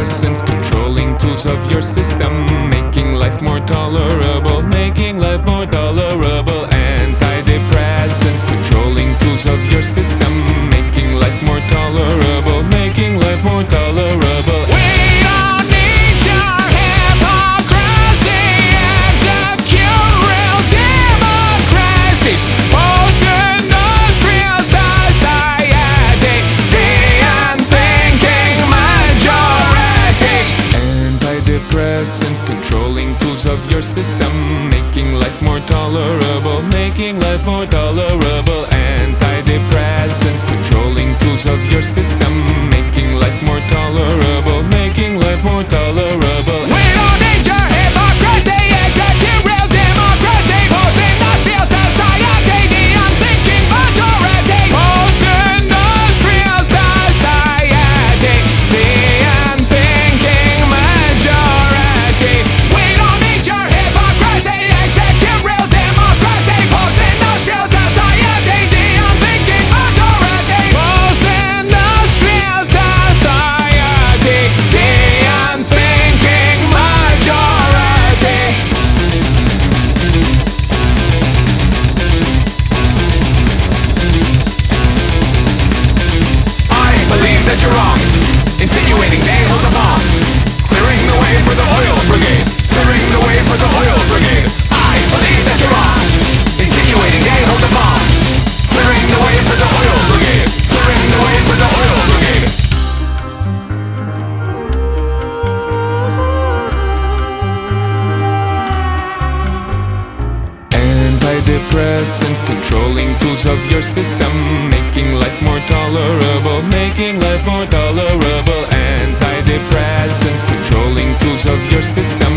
essence, controlling tools of your system, making life more tolerable, making life more your system, making life more tolerable, making life more tolerable. Antidepressants, controlling tools of your system, that you're wrong, insinuating they hold a bomb, clearing the way for the oil brigade, clearing the way for the oil brigade. I believe that you're wrong, insinuating they hold a bomb, clearing the way for the oil brigade, clearing the way for the oil brigade. Antidepressants, controlling tools of your system, making making life more tolerable. Antidepressants, controlling tools of your system,